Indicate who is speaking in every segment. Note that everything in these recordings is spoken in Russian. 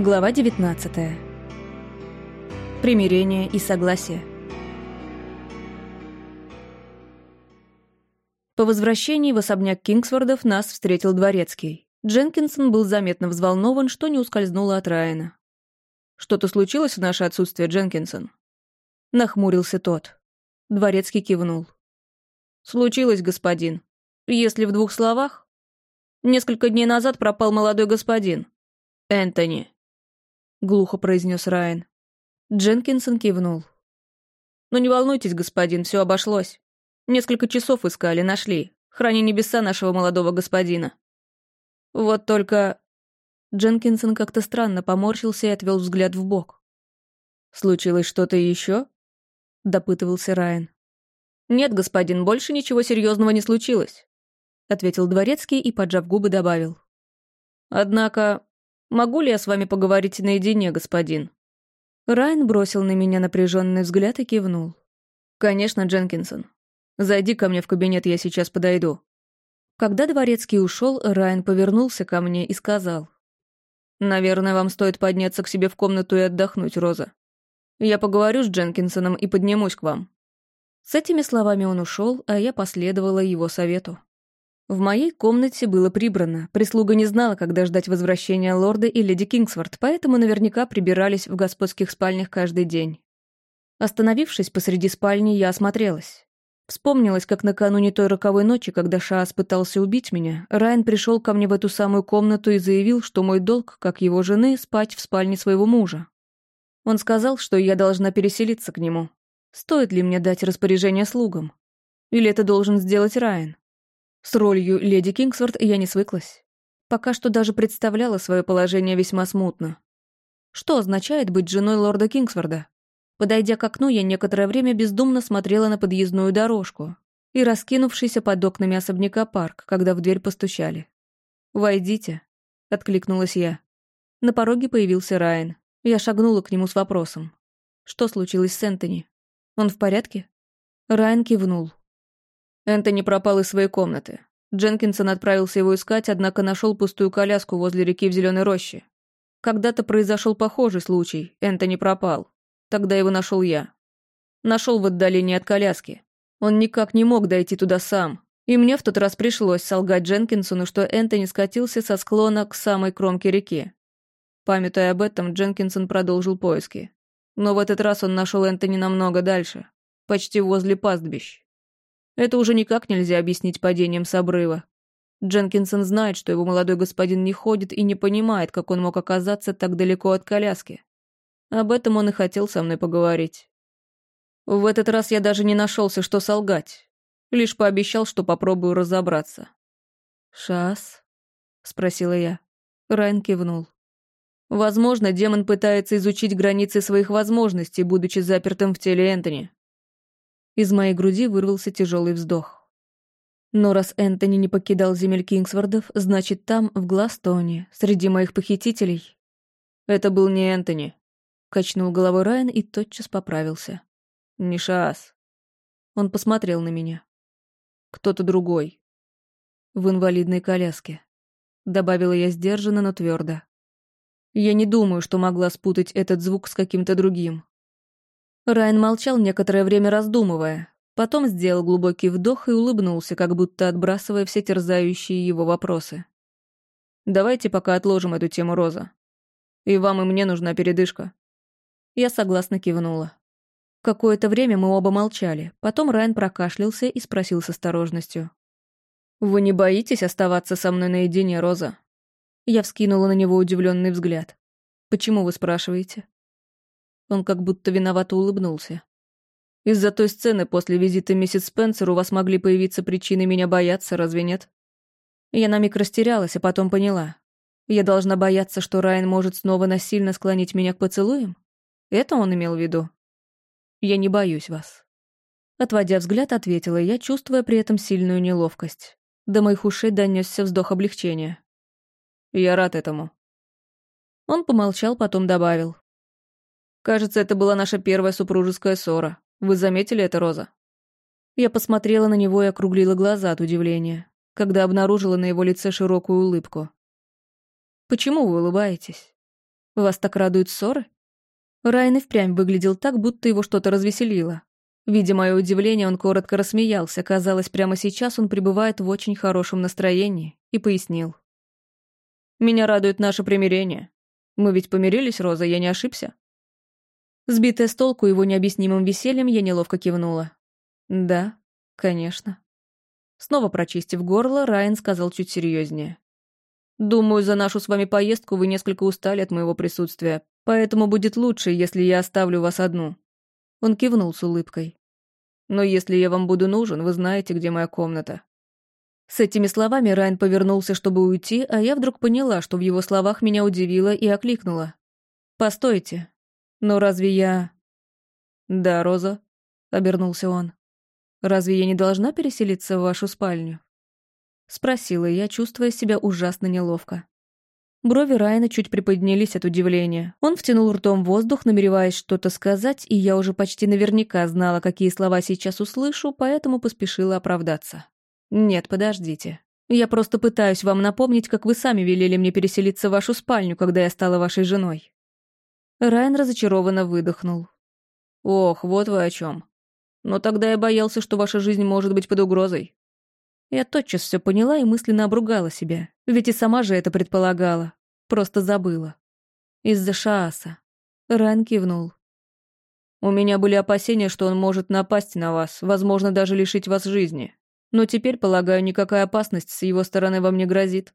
Speaker 1: Глава 19. Примирение и согласие. По возвращении в особняк Кингсвордов нас встретил дворецкий. Дженкинсон был заметно взволнован, что не ускользнуло от Райана. «Что-то случилось в наше отсутствие, Дженкинсон?» Нахмурился тот. Дворецкий кивнул. «Случилось, господин. Если в двух словах, Несколько дней назад пропал молодой господин. Энтони. Глухо произнес Райан. Дженкинсон кивнул. «Ну не волнуйтесь, господин, все обошлось. Несколько часов искали, нашли. Храни небеса нашего молодого господина. Вот только...» Дженкинсон как-то странно поморщился и отвел взгляд в бок. «Случилось что-то еще? допытывался Райан. «Нет, господин, больше ничего серьезного не случилось ответил дворецкий и, поджав губы, добавил. «Однако, могу ли я с вами поговорить наедине, господин?» Райан бросил на меня напряженный взгляд и кивнул. «Конечно, Дженкинсон. Зайди ко мне в кабинет, я сейчас подойду». Когда дворецкий ушел, Райан повернулся ко мне и сказал. «Наверное, вам стоит подняться к себе в комнату и отдохнуть, Роза. Я поговорю с Дженкинсоном и поднимусь к вам». С этими словами он ушел, а я последовала его совету. В моей комнате было прибрано. Прислуга не знала, когда ждать возвращения лорда и леди Кингсворт, поэтому наверняка прибирались в господских спальнях каждый день. Остановившись посреди спальни, я осмотрелась. Вспомнилось, как накануне той роковой ночи, когда Шаас пытался убить меня, Райан пришел ко мне в эту самую комнату и заявил, что мой долг, как его жены, спать в спальне своего мужа. Он сказал, что я должна переселиться к нему. Стоит ли мне дать распоряжение слугам? Или это должен сделать Райан? С ролью леди Кингсворт я не свыклась. Пока что даже представляла свое положение весьма смутно. Что означает быть женой лорда Кингсворда? Подойдя к окну, я некоторое время бездумно смотрела на подъездную дорожку и раскинувшийся под окнами особняка парк, когда в дверь постучали. «Войдите», — откликнулась я. На пороге появился Райан. Я шагнула к нему с вопросом. «Что случилось с Энтони? Он в порядке?» Райан кивнул. Энтони пропал из своей комнаты. Дженкинсон отправился его искать, однако нашел пустую коляску возле реки в Зеленой роще. Когда-то произошел похожий случай, Энтони пропал. Тогда его нашел я. Нашел в отдалении от коляски. Он никак не мог дойти туда сам. И мне в тот раз пришлось солгать Дженкинсону, что Энтони скатился со склона к самой кромке реки. Памятуя об этом, Дженкинсон продолжил поиски. Но в этот раз он нашел Энтони намного дальше, почти возле пастбищ. Это уже никак нельзя объяснить падением с обрыва. Дженкинсон знает, что его молодой господин не ходит и не понимает, как он мог оказаться так далеко от коляски. Об этом он и хотел со мной поговорить. В этот раз я даже не нашелся, что солгать. Лишь пообещал, что попробую разобраться. «Шас?» — спросила я. Райан кивнул. Возможно, демон пытается изучить границы своих возможностей, будучи запертым в теле Энтони. Из моей груди вырвался тяжелый вздох. Но раз Энтони не покидал земель Кингсвордов, значит, там, в Гластоне, среди моих похитителей... Это был не Энтони. Качнул головой Райан и тотчас поправился. Не Шаас. Он посмотрел на меня. Кто-то другой. В инвалидной коляске. Добавила я сдержанно, но твердо. Я не думаю, что могла спутать этот звук с каким-то другим. Райан молчал некоторое время раздумывая, потом сделал глубокий вдох и улыбнулся, как будто отбрасывая все терзающие его вопросы. «Давайте пока отложим эту тему, Роза. И вам, и мне нужна передышка». Я согласно кивнула. Какое-то время мы оба молчали, потом Райан прокашлялся и спросил с осторожностью. «Вы не боитесь оставаться со мной наедине, Роза?» Я вскинула на него удивленный взгляд. «Почему вы спрашиваете?» Он как будто виновато улыбнулся. «Из-за той сцены после визита миссис Спенсер у вас могли появиться причины меня бояться, разве нет?» Я на миг растерялась, а потом поняла. Я должна бояться, что Райан может снова насильно склонить меня к поцелуям? Это он имел в виду? Я не боюсь вас. Отводя взгляд, ответила я, чувствуя при этом сильную неловкость. До моих ушей донесся вздох облегчения. Я рад этому. Он помолчал, потом добавил. Кажется, это была наша первая супружеская ссора. Вы заметили это, Роза?» Я посмотрела на него и округлила глаза от удивления, когда обнаружила на его лице широкую улыбку. «Почему вы улыбаетесь?» Вас так радуют ссоры? Райан и впрямь выглядел так, будто его что-то развеселило. Видя мое удивление, он коротко рассмеялся. Казалось, прямо сейчас он пребывает в очень хорошем настроении, и пояснил. «Меня радует наше примирение. Мы ведь помирились, Роза, я не ошибся?» Сбитая с толку его необъяснимым весельем, я неловко кивнула. «Да, конечно». Снова прочистив горло, Райан сказал чуть серьезнее. «Думаю, за нашу с вами поездку вы несколько устали от моего присутствия, поэтому будет лучше, если я оставлю вас одну». Он кивнул с улыбкой. «Но если я вам буду нужен, вы знаете, где моя комната». С этими словами Райан повернулся, чтобы уйти, а я вдруг поняла, что в его словах меня удивило и окликнула. «Постойте. Но разве я...» «Да, Роза», — обернулся он. «Разве я не должна переселиться в вашу спальню?» Спросила я, чувствуя себя ужасно неловко. Брови Райана чуть приподнялись от удивления. Он втянул ртом воздух, намереваясь что-то сказать, и я уже почти наверняка знала, какие слова сейчас услышу, поэтому поспешила оправдаться. «Нет, подождите. Я просто пытаюсь вам напомнить, как вы сами велели мне переселиться в вашу спальню, когда я стала вашей женой». Райан разочарованно выдохнул. «Ох, вот вы о чем. Но тогда я боялся, что ваша жизнь может быть под угрозой. Я тотчас все поняла и мысленно обругала себя, ведь и сама же это предполагала. Просто забыла. Из-за Шааса. Ран кивнул. У меня были опасения, что он может напасть на вас, возможно, даже лишить вас жизни. Но теперь, полагаю, никакая опасность с его стороны вам не грозит.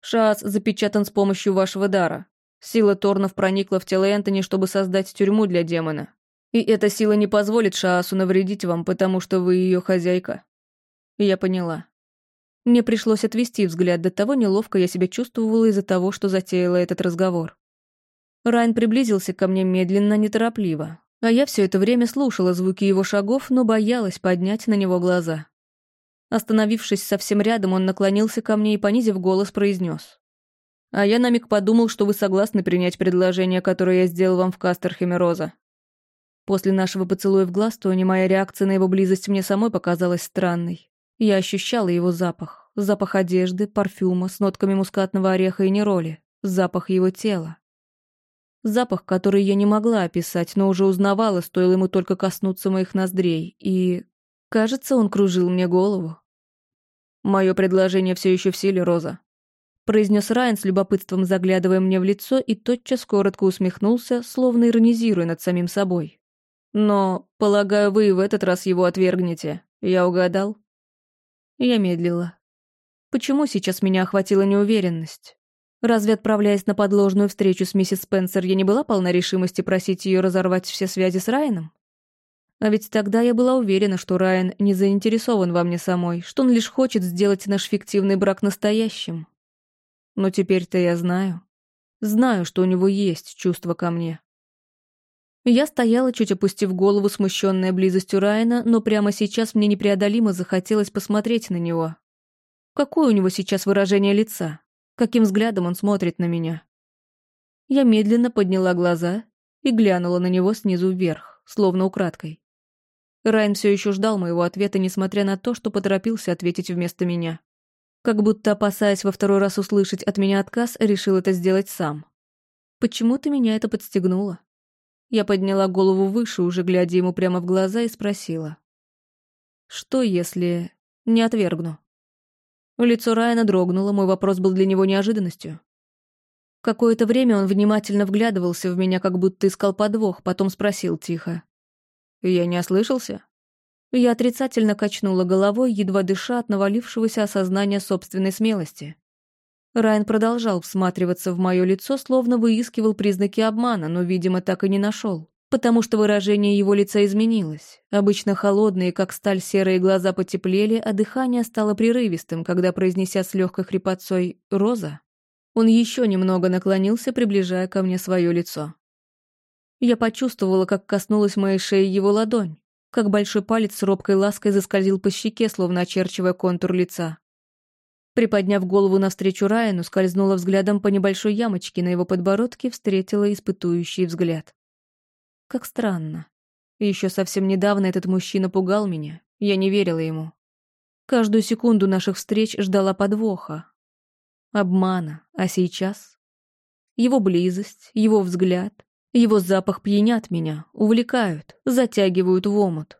Speaker 1: Шаас запечатан с помощью вашего дара. Сила Торнов проникла в тело Энтони, чтобы создать тюрьму для демона. И эта сила не позволит Шаасу навредить вам, потому что вы ее хозяйка. Я поняла. Мне пришлось отвести взгляд, до того неловко я себя чувствовала из-за того, что затеяла этот разговор. Райан приблизился ко мне медленно, неторопливо, а я все это время слушала звуки его шагов, но боялась поднять на него глаза. Остановившись совсем рядом, он наклонился ко мне и, понизив голос, произнес. «А я на миг подумал, что вы согласны принять предложение, которое я сделал вам в Кастерхеме, Роза. После нашего поцелуя в глаз, то не моя реакция на его близость мне самой показалась странной. Я ощущала его запах. Запах одежды, парфюма с нотками мускатного ореха и нероли. Запах его тела. Запах, который я не могла описать, но уже узнавала, стоило ему только коснуться моих ноздрей. И... Кажется, он кружил мне голову. «Мое предложение все еще в силе, Роза», — произнес Райан с любопытством, заглядывая мне в лицо, и тотчас коротко усмехнулся, словно иронизируя над самим собой. «Но, полагаю, вы и в этот раз его отвергнете. Я угадал?» Я медлила. Почему сейчас меня охватила неуверенность? Разве, отправляясь на подложную встречу с миссис Спенсер, я не была полна решимости просить ее разорвать все связи с Райаном? А ведь тогда я была уверена, что Райан не заинтересован во мне самой, что он лишь хочет сделать наш фиктивный брак настоящим. Но теперь-то я знаю. Знаю, что у него есть чувство ко мне. Я стояла, чуть опустив голову, смущенная близостью Райана, но прямо сейчас мне непреодолимо захотелось посмотреть на него. Какое у него сейчас выражение лица? Каким взглядом он смотрит на меня? Я медленно подняла глаза и глянула на него снизу вверх, словно украдкой. Райан все еще ждал моего ответа, несмотря на то, что поторопился ответить вместо меня. Как будто, опасаясь во второй раз услышать от меня отказ, решил это сделать сам. Почему-то меня это подстегнуло. Я подняла голову выше, уже глядя ему прямо в глаза, и спросила. «Что, если не отвергну?» Лицо Райана дрогнуло, мой вопрос был для него неожиданностью. Какое-то время он внимательно вглядывался в меня, как будто искал подвох, потом спросил тихо. «Я не ослышался?» Я отрицательно качнула головой, едва дыша от навалившегося осознания собственной смелости. Райан продолжал всматриваться в мое лицо, словно выискивал признаки обмана, но, видимо, так и не нашел. Потому что выражение его лица изменилось. Обычно холодные, как сталь, серые глаза потеплели, а дыхание стало прерывистым, когда, произнеся с легкой хрипотцой «Роза», он еще немного наклонился, приближая ко мне свое лицо. Я почувствовала, как коснулась моей шеи его ладонь, как большой палец с робкой лаской заскользил по щеке, словно очерчивая контур лица. Приподняв голову навстречу Райану, скользнула взглядом по небольшой ямочке на его подбородке, встретила испытующий взгляд. Как странно. Еще совсем недавно этот мужчина пугал меня, я не верила ему. Каждую секунду наших встреч ждала подвоха. Обмана, а сейчас... его близость, его взгляд, его запах пьянят меня, увлекают, затягивают в омут.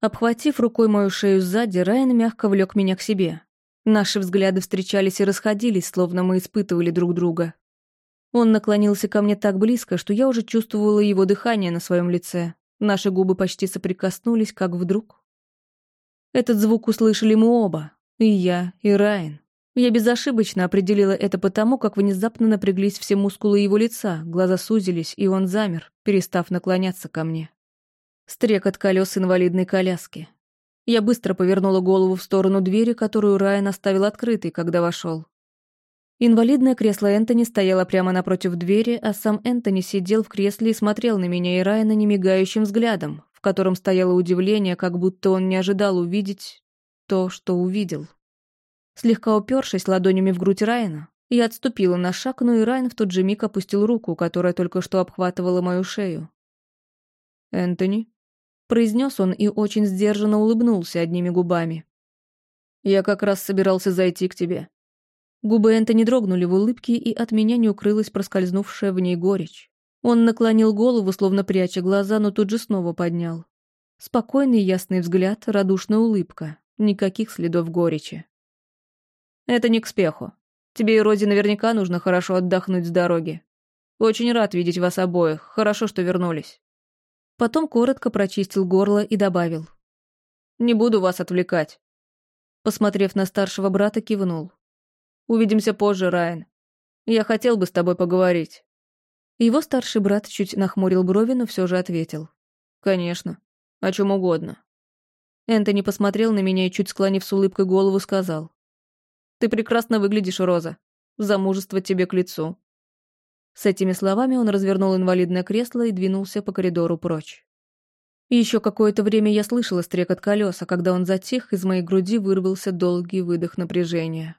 Speaker 1: Обхватив рукой мою шею сзади, Райан мягко влек меня к себе. Наши взгляды встречались и расходились, словно мы испытывали друг друга. Он наклонился ко мне так близко, что я уже чувствовала его дыхание на своем лице. Наши губы почти соприкоснулись, как вдруг. Этот звук услышали мы оба, и я, и Райан. Я безошибочно определила это потому, как внезапно напряглись все мускулы его лица, глаза сузились, и он замер, перестав наклоняться ко мне. Стрекот колес инвалидной коляски. Я быстро повернула голову в сторону двери, которую Райан оставил открытой, когда вошел. Инвалидное кресло Энтони стояло прямо напротив двери, а сам Энтони сидел в кресле и смотрел на меня и Райана немигающим взглядом, в котором стояло удивление, как будто он не ожидал увидеть то, что увидел. Слегка упершись ладонями в грудь Райана, я отступила на шаг, но и Райан в тот же миг опустил руку, которая только что обхватывала мою шею. «Энтони?» — произнес он и очень сдержанно улыбнулся одними губами. «Я как раз собирался зайти к тебе». Губы Энтони дрогнули в улыбке, и от меня не укрылась проскользнувшая в ней горечь. Он наклонил голову, словно пряча глаза, но тут же снова поднял. Спокойный ясный взгляд, радушная улыбка. Никаких следов горечи. Это не к спеху. Тебе и Розе наверняка нужно хорошо отдохнуть с дороги. Очень рад видеть вас обоих. Хорошо, что вернулись. Потом коротко прочистил горло и добавил. Не буду вас отвлекать. Посмотрев на старшего брата, кивнул. Увидимся позже, Райан. Я хотел бы с тобой поговорить. Его старший брат чуть нахмурил брови, но все же ответил. Конечно. О чем угодно. Энтони посмотрел на меня и, чуть склонив с улыбкой голову, сказал. Ты прекрасно выглядишь, Роза. Замужество тебе к лицу». С этими словами он развернул инвалидное кресло и двинулся по коридору прочь. Еще какое-то время я слышала стрекот колеса, когда он затих, из моей груди вырвался долгий выдох напряжения.